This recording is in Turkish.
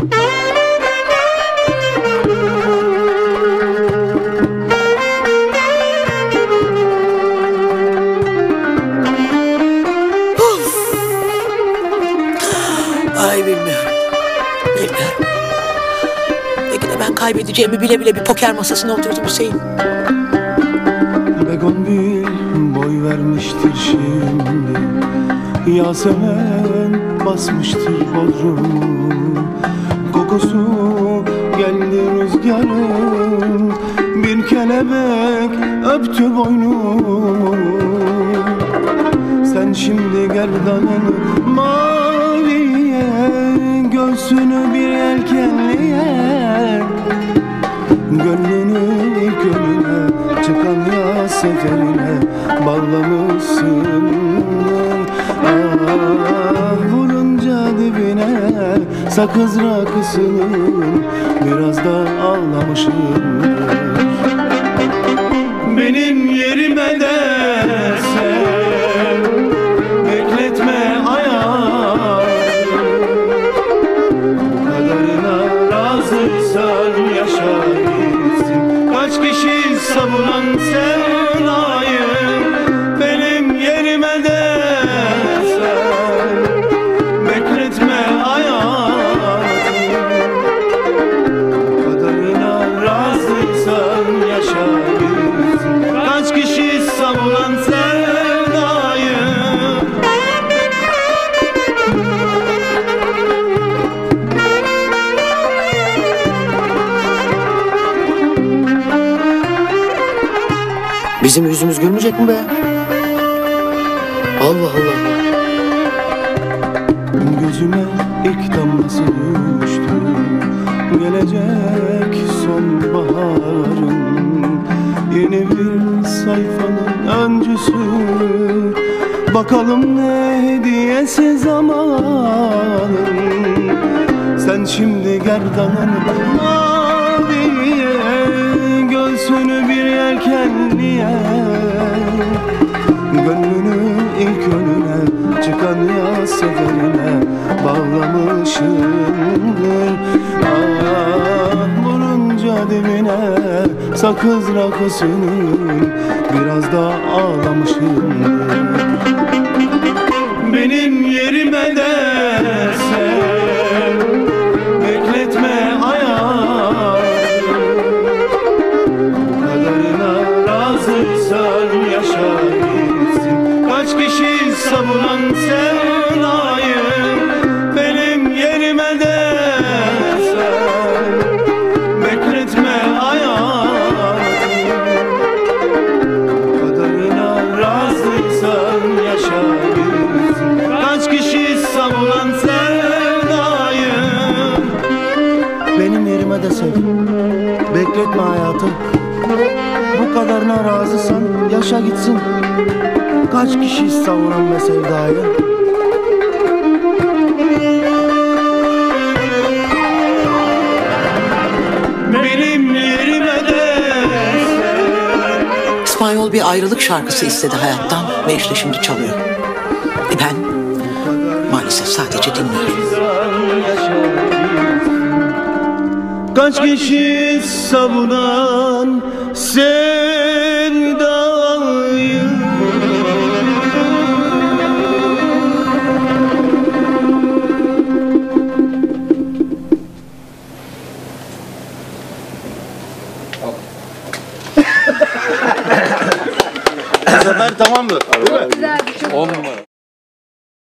Ay bilmiyorum. Bilmiyorum. Belki de ben kaybedeceğimi bile bile bir poker masasına oturdum Hüseyin. Begonvil boy vermiştir şimdi Yasemen basmıştır bodrumu Kokusu geldi rüzgarın. Bir kelebek öptü boynumu Sen şimdi gerdanını maviye Göğsünü bir yelkenliye Gönlünü gönlüne çıkan ya seferine bağlamışsın sakız rakısının biraz da ağlamışım. Benim yerime de sen bekletme hayatı kadarına razıysan yaşa gitsin. Kaç kişi savunan sevdayı Bizim yüzümüz gülmeyecek mi be? Allah Allah. Gözüme ilk damlası düştü Gelecek sonbaharın Yeni bir sayfanın öncüsü Bakalım ne hediyesi zamanın Sen şimdi gerdanın maviye Göğsünü bir yelkenliye Gönlünü ilk önüne çıkan ya seferine bağlamışımdır Ah vurunca dibine sakız rakısının biraz da ağlamışımdır Benim yerime de sen benim yerime de sev Bekletme hayatı Bu kadarına razısan yaşa gitsin Kaç kişi savuran be sevdayı Benim yerime de İspanyol bir ayrılık şarkısı istedi hayattan ve işte şimdi çalıyor. E ben maalesef sadece dinliyorum. Kaç kişi savunan sevdayı Bu sefer tamam mı? Değil mi? Güzel bir çok On numara.